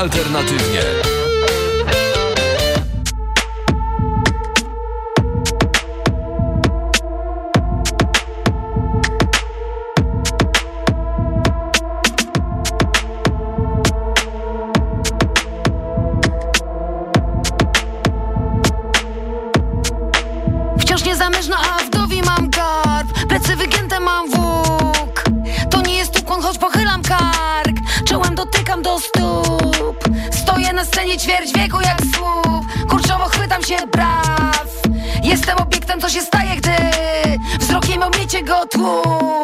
alternatywnie. obiektem, co się staje, gdy wzrokiem omiecie go tłum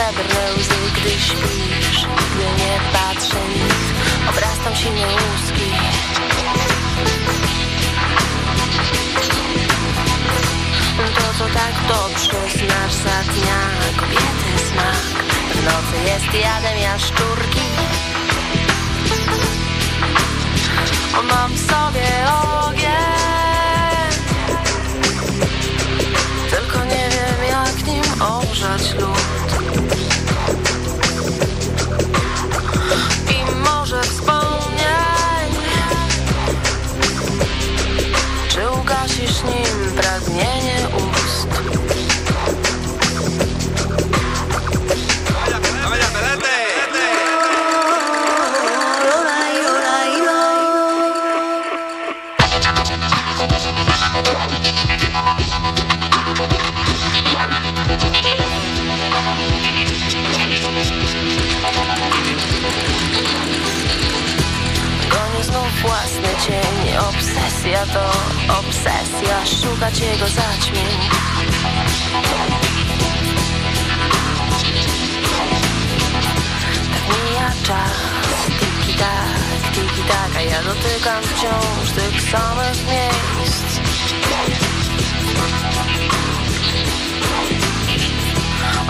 bedręzy, gdy śpisz Gdy nie patrzę nic, obrastam się łuski. To co tak dobrze znasz za dnia Kobiety smak, w nocy jest jadem jaszczurki. Mam w sobie ogień. Szukać jego zaćmień Tak mija czas. Tiki tak, tiki tak A ja dotykam wciąż tych samych miejsc.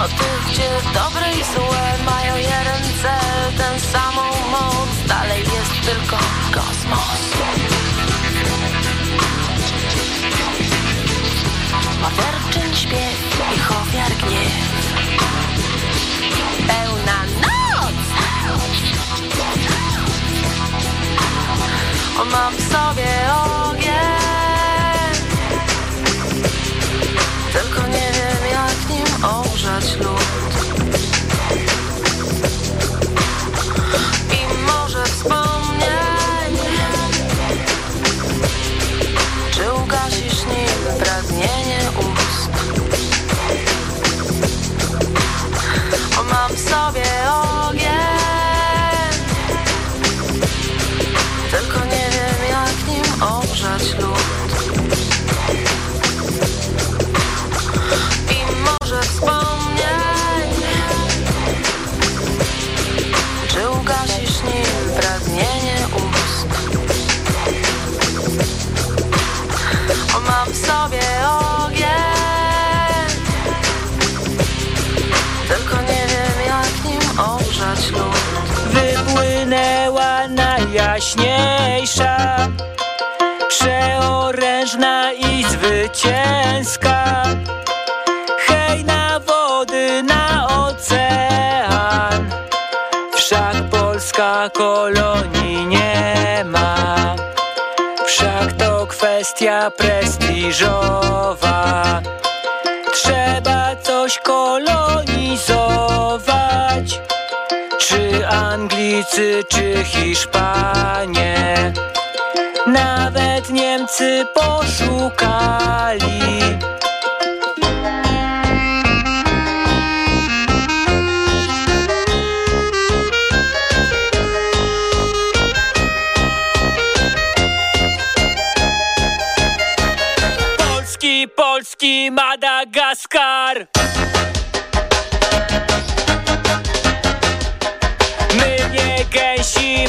O tych, gdzie dobre i złe mają jeden cel Ten samą moc, dalej jest tylko kosmos Morderczyn śpiew, ich ofiar gniew. Pełna noc! Mam w sobie ogień i zwycięska. Hej na wody, na ocean, wszak Polska kolonii nie ma. Wszak to kwestia prestiżowa. Trzeba coś kolonizować. Czy Anglicy, czy Hiszpanie Nawet Niemcy poszukali. Polski, Polski, Madagaskar. My nie gęsi,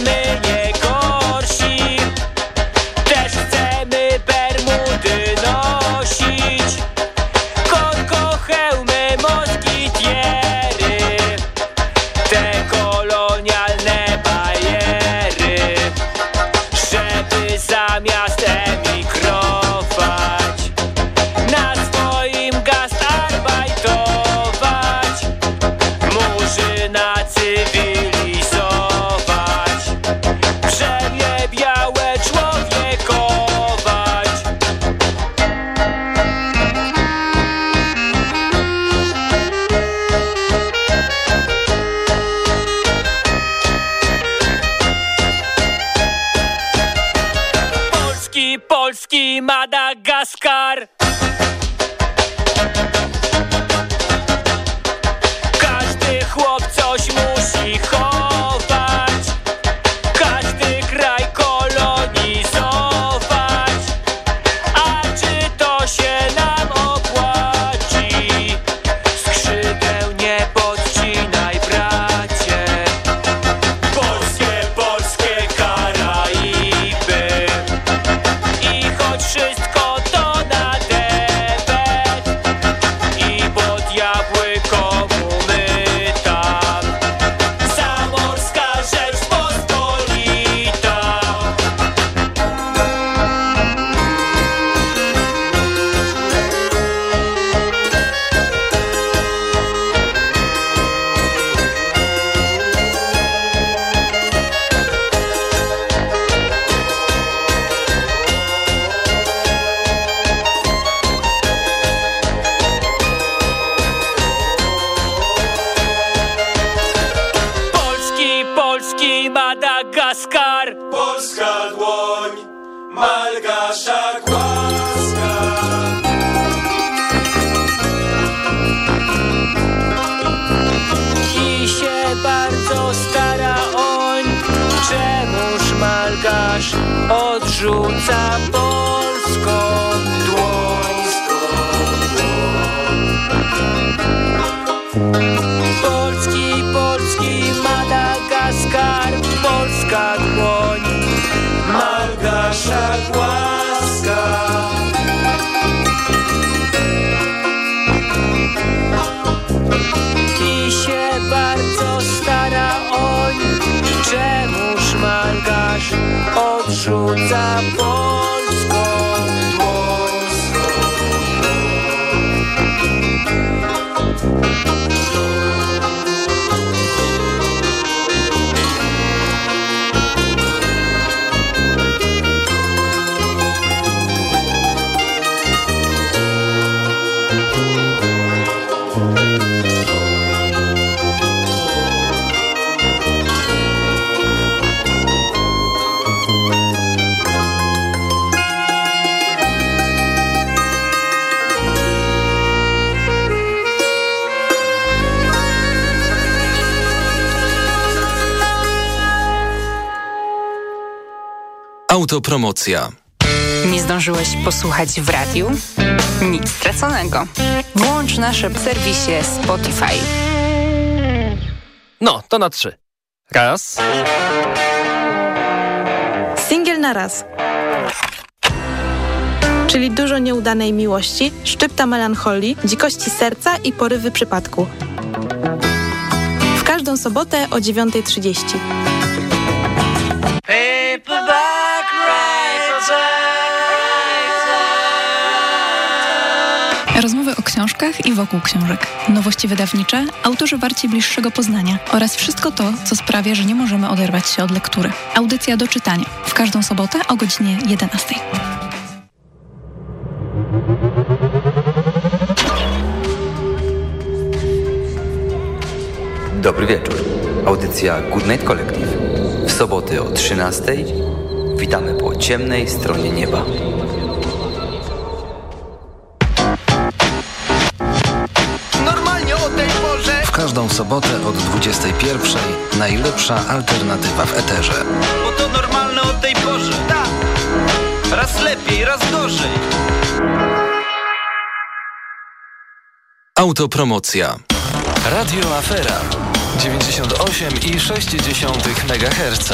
truths are Autopromocja. Nie zdążyłeś posłuchać w radiu? Nic straconego. Włącz nasze w serwisie Spotify. No, to na trzy. Raz. Singiel na raz. Czyli dużo nieudanej miłości, szczypta melancholii, dzikości serca i porywy przypadku. W każdą sobotę o 9.30. Rozmowy o książkach i wokół książek. Nowości wydawnicze, autorzy warci bliższego poznania oraz wszystko to, co sprawia, że nie możemy oderwać się od lektury. Audycja do czytania. W każdą sobotę o godzinie 11. Dobry wieczór. Audycja Good Night Collective. W soboty o 13. Witamy po ciemnej stronie nieba. Każdą sobotę od 21. Najlepsza alternatywa w eterze. Bo to normalne o tej porze. Tak. Raz lepiej, raz gorzej. Autopromocja. Radio Afera 98,6 MHz.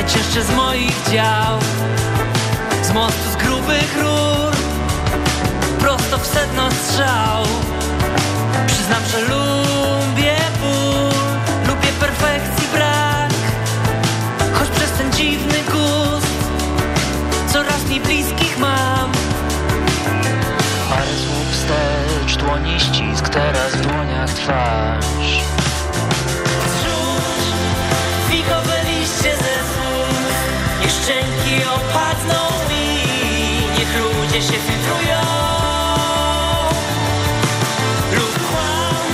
Najcięższe z moich dział Z mostu z grubych rur Prosto w sedno strzał. Przyznam, że lubię ból Lubię perfekcji brak Choć przez ten dziwny gust Coraz mniej bliskich mam. Parę słów wstecz, dłoni ścisk, teraz w dłoniach twarz szczęki opadną mi Niech ludzie się filtrują. Lub kłam,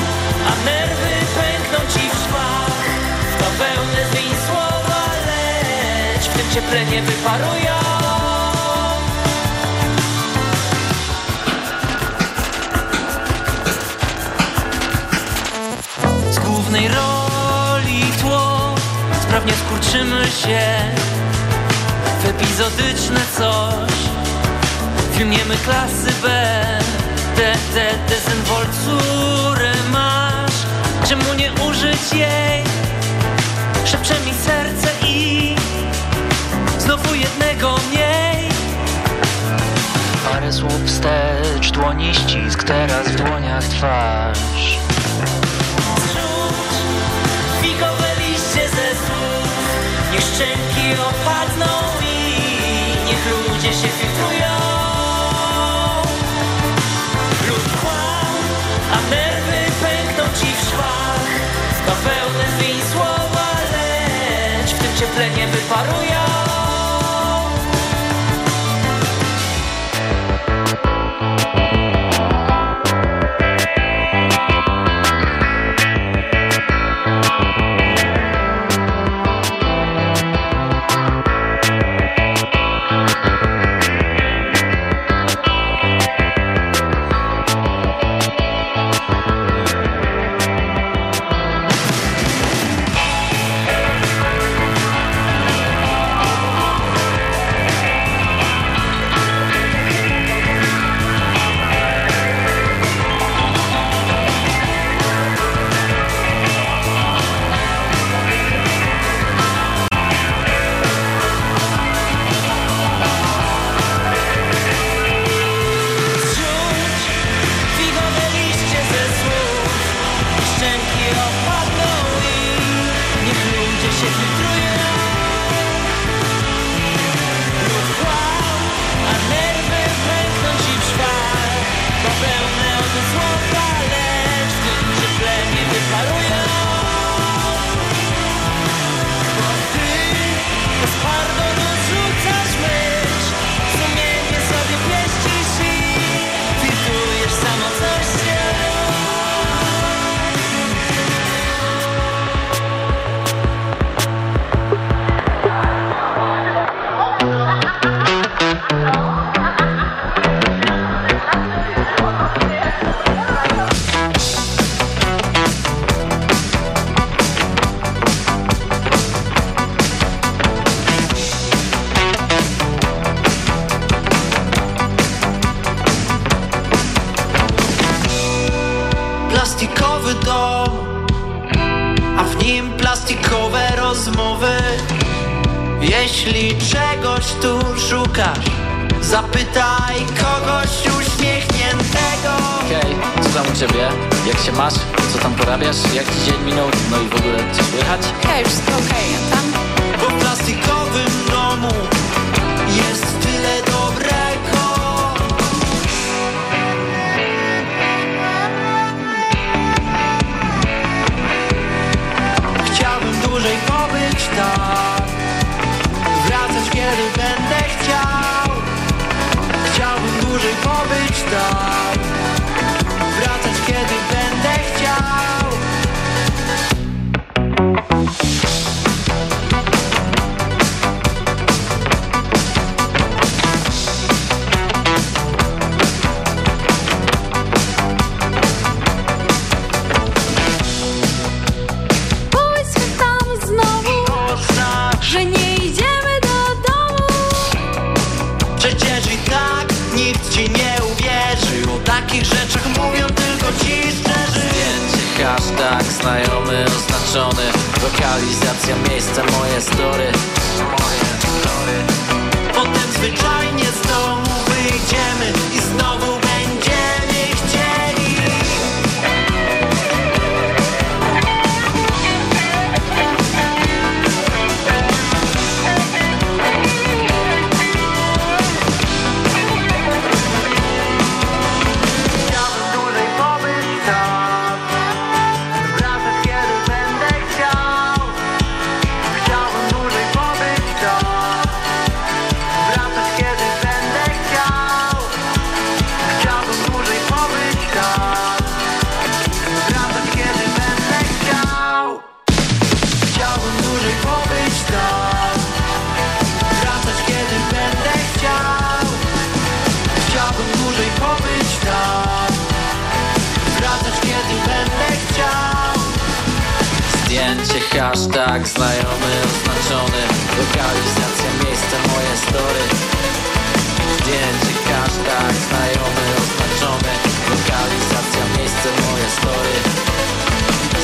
a nerwy pękną ci w szwach. W bawełnę zmień słowa, leć W tym cieple nie wyparują. Z głównej roli tło Sprawnie skurczymy się epizodyczne coś. Filmiemy klasy B Te, te, dezynwolturę masz. Czemu nie użyć jej? Szepcze mi serce i Znowu jednego mniej. Parę słów wstecz, dłoni ścisk, teraz w dłoniach twarz. Zrzuć figowe liście ze słów. Niech cieple nie wyparują Jeśli czegoś tu szukasz, zapytaj kogoś uśmiechniętego. Hej, co tam u ciebie? Jak się masz? Co tam porabiasz? Jak ci dzień minął? No i w ogóle coś słychać? Hej, wszystko okej, a tam? Bo w plastikowym domu jest tyle dobrego. Chciałbym dłużej pobyć Wracać kiedy będę chciał. Chciałbym dłużej pobyć tak oznaczony Lokalizacja, miejsce, moje story. Moje story Potem zwyczajnie znowu wyjdziemy i znowu Zdjęcie, hashtag znajomy, oznaczony Lokalizacja, miejsce, moje story. Zdjęcie, hashtag znajomy, oznaczony Lokalizacja, miejsce, moje story.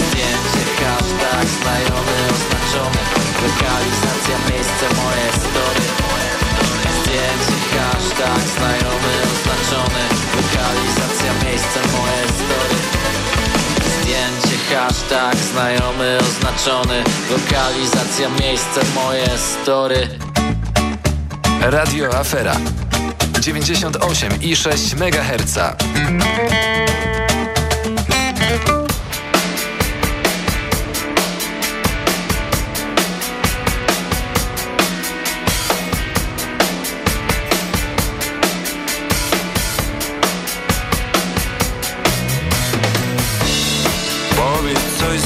Zdjęcie, hashtag znajomy, oznaczony Lokalizacja, miejsce, moje story. Zdjęcie, hashtag znajomy, oznaczony Lokalizacja, miejsce, moje story Zdjęcie, hashtag znajomy, oznaczony. Lokalizacja, miejsce, moje story. Radio Afera. 98,6 MHz.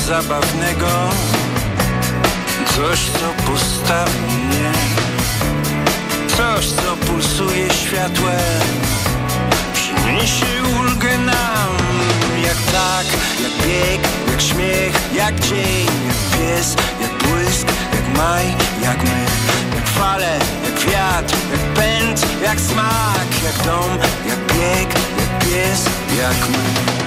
Zabawnego. Coś co postawi mnie Coś co pulsuje światłem Przyniesie ulgę nam. Jak tak, jak bieg, jak śmiech Jak dzień, jak pies, jak błysk Jak maj, jak my. Jak fale, jak wiatr, jak pęd Jak smak, jak dom, jak bieg Jak pies, jak my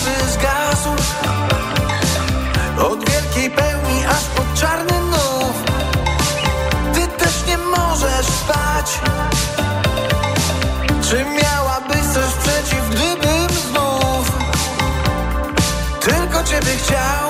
twarzy zgasł. Od wielkiej pełni aż pod czarny nów. Ty też nie możesz spać. Czy miałabyś coś przeciw, gdybym znów Tylko ciebie chciał?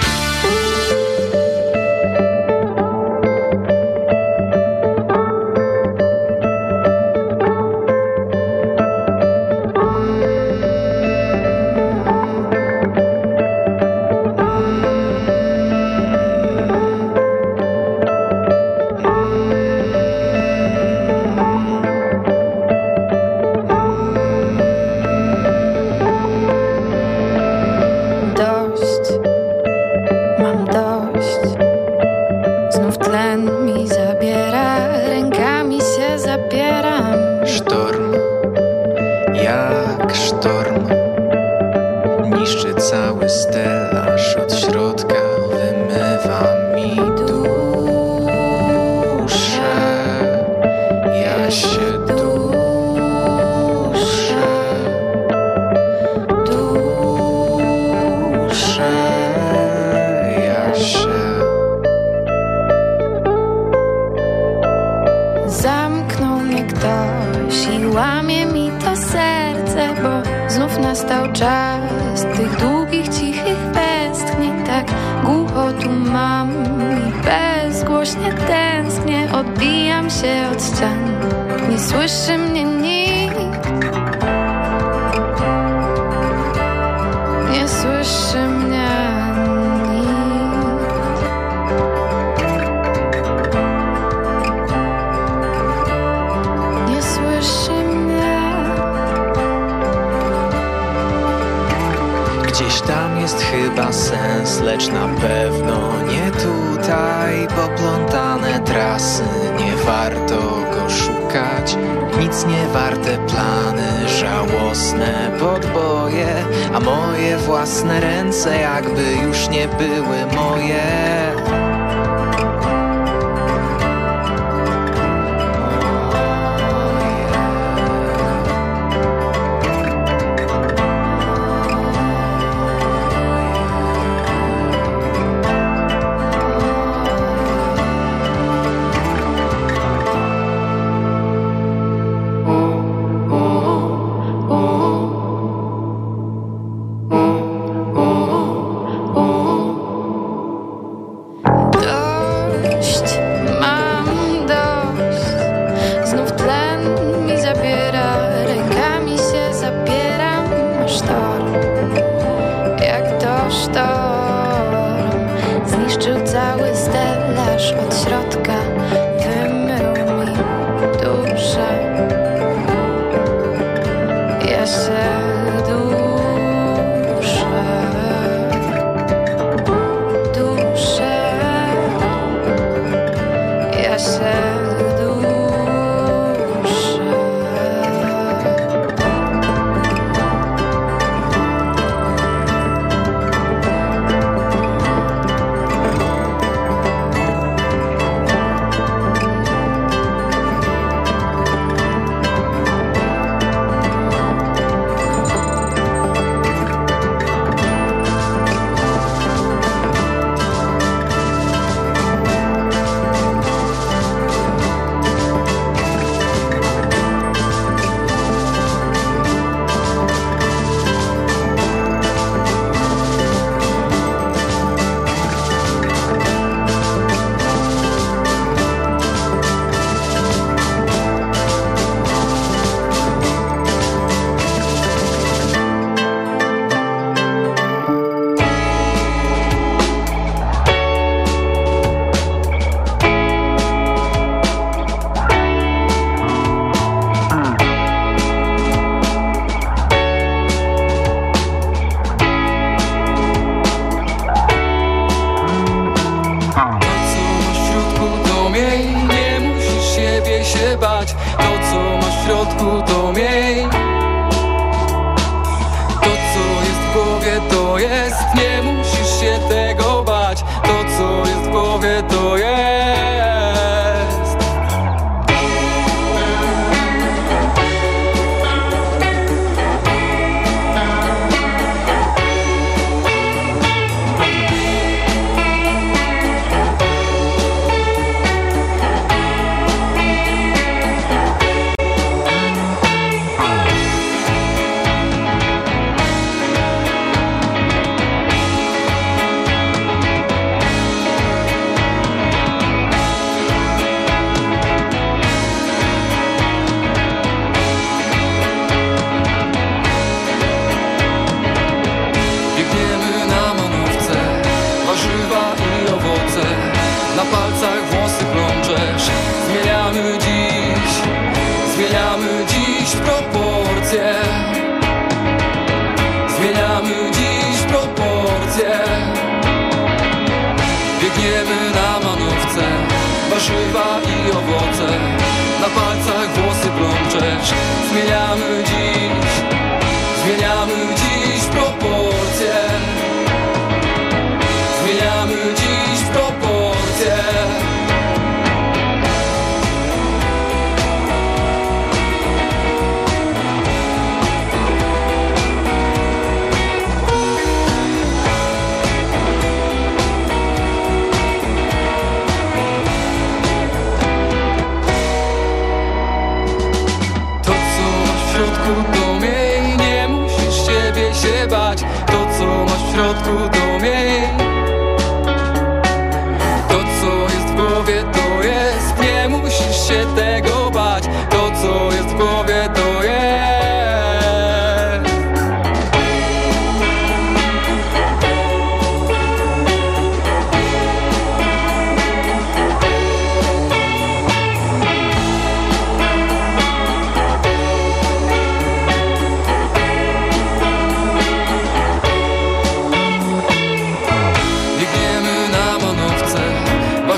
Ktoś i łamie mi to serce, bo znów nastał czas tych długich, cichych westchnień. Tak głucho tu mam i bezgłośnie tęsknię. Odbijam się od ścian, nie słyszy mnie nikt. Lecz na pewno nie tutaj. Poplątane trasy, nie warto go szukać. Nic nie warte plany, żałosne podboje, a moje własne ręce jakby już nie były moje.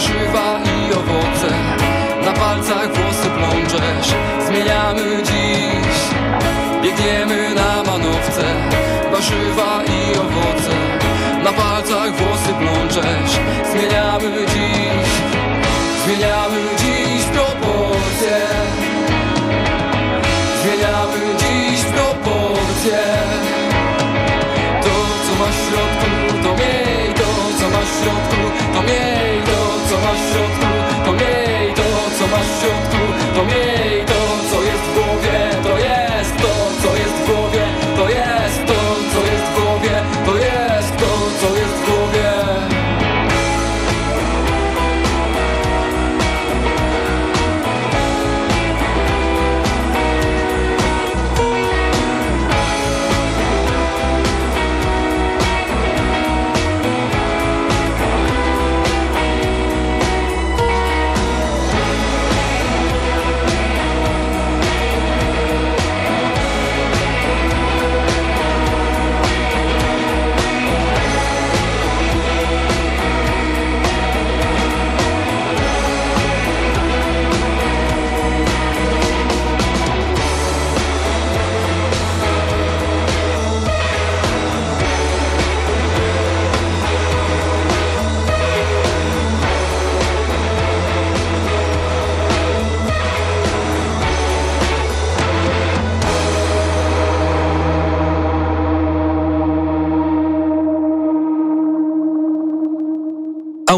Warzywa i owoce. Na palcach włosy plączesz Zmieniamy dziś. Biegniemy na manowce Warzywa i owoce. Na palcach włosy plączesz Zmieniamy dziś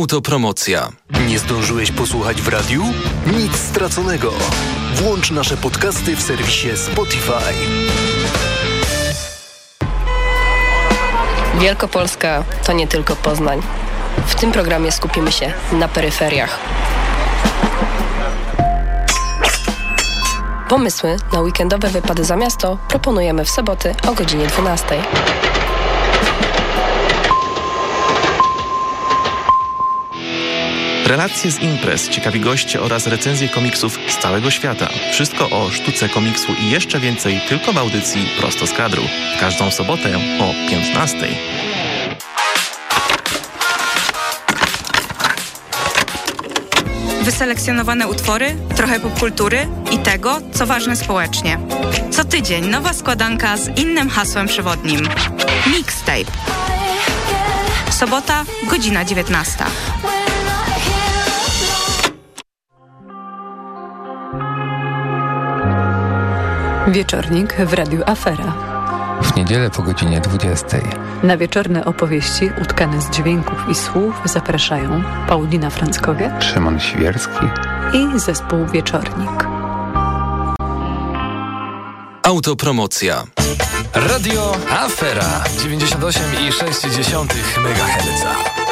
Autopromocja. Nie zdążyłeś posłuchać w radiu? Nic straconego. Włącz nasze podcasty w serwisie Spotify. Wielkopolska to nie tylko Poznań. W tym programie skupimy się na peryferiach. Pomysły na weekendowe wypady za miasto proponujemy w soboty o godzinie 12. Relacje z imprez, ciekawi goście oraz recenzje komiksów z całego świata. Wszystko o sztuce komiksu i jeszcze więcej tylko w audycji Prosto z kadru. Każdą sobotę o 15. Wyselekcjonowane utwory, trochę popkultury i tego, co ważne społecznie. Co tydzień nowa składanka z innym hasłem przewodnim. Mixtape. Sobota, godzina 19. Wieczornik w Radiu Afera. W niedzielę po godzinie 20. Na wieczorne opowieści utkane z dźwięków i słów zapraszają Paulina Franckowiak Szymon Świerski i zespół Wieczornik. Autopromocja. Radio Afera 98,6 MHz.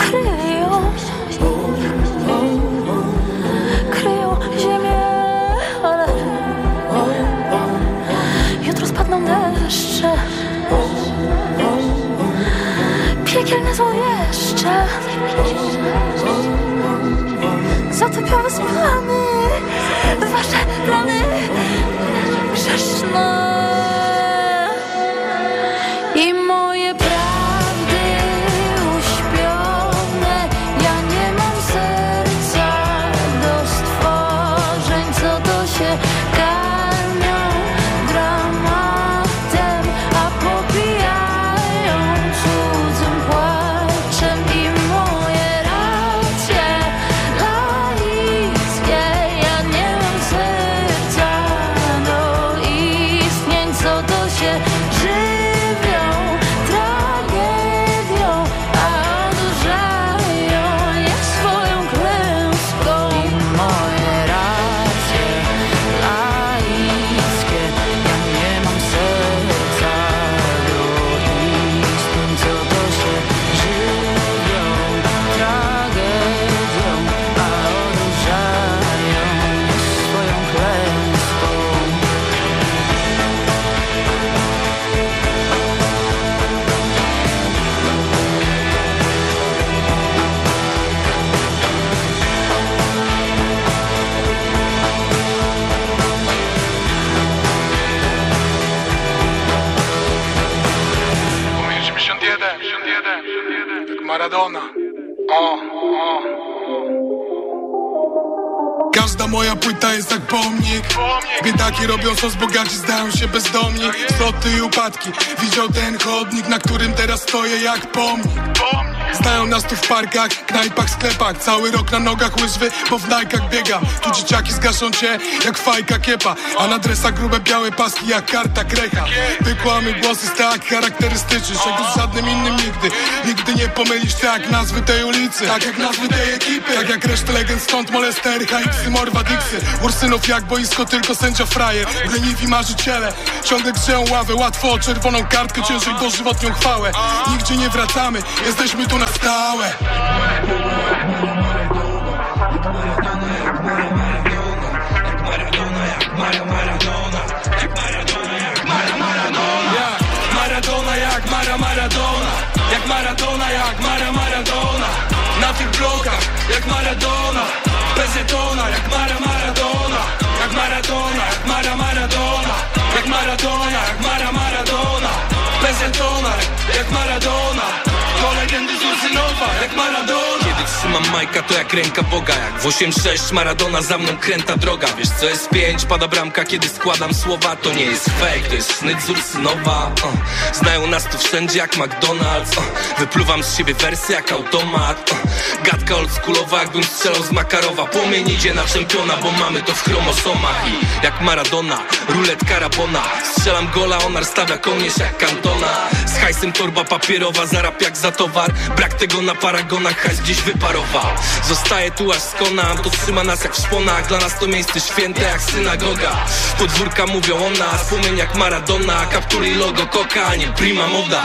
Kryją, kryją ziemię, ale jutro spadną deszcze. Piekielne zło jeszcze. Zatypiowy spany Wasze plany. Grzeszne moja płyta jest jak pomnik Biedaki robią sos, bogaci zdają się bezdomni. Zwroty i upadki. Widział ten chodnik, na którym teraz stoję jak pomnik Znają nas tu w parkach, knajpach, sklepach. Cały rok na nogach łyżwy, bo w najkach biegam. Tu dzieciaki zgaszą cię jak fajka kiepa A na dresach grube białe paski jak karta krecha Wykłamy głosy z tak charakterystyczny Czego z żadnym innym nigdy Nigdy nie pomylisz. Tak nazwy tej ulicy Tak jak nazwy tej ekipy. Tak jak resztę legend stąd molester, HX, Morwa, Dixy Ursynów jak boisko, tylko sędzia frajer. Leniwi marzyciele, ciągle grzeją ławę. Łatwo o czerwoną kartkę, ciężej dożywotnią chwałę. Nigdzie nie wracamy, jesteśmy tu na stałe Jak Maradona, jak Mara Maradona Jak Maradona, jak Mara Maradona. Na tych blokach, jak Maradona Bezetona, jak Mara Maradona Jak Maradona, jak Mara Maradona Kiedy trzymam majka to jak ręka Boga Jak w 8-6 Maradona za mną kręta droga. Wiesz co jest 5, pada bramka kiedy składam słowa. To nie jest fake, to jest sznyt z Ursynowa uh. Znają nas tu wszędzie jak McDonald's uh. Wypluwam z siebie wersy jak automat uh. Gadka oldschoolowa jakbym strzelał z Makarowa. Płomień idzie na czempiona, bo mamy to w chromosomach. I jak Maradona, ruletka Rabona Strzelam gola, onar stawia kołnierz jak Cantona. Z hajsem torba papierowa, zarab jak za towar. Brak tego na paragonach, hajs gdzieś wyparował Zostaje tu aż skonam, to trzyma nas jak w szponach. Dla nas to miejsce święte jak synagoga. Podwórka mówią o nas, płomień jak Maradona. Kaptury i logo koka, nie prima moda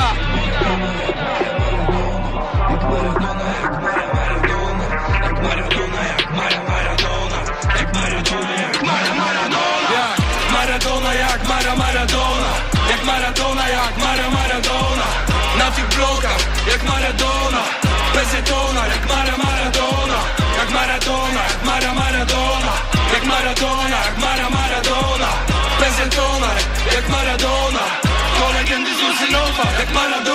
Ursynowa, jak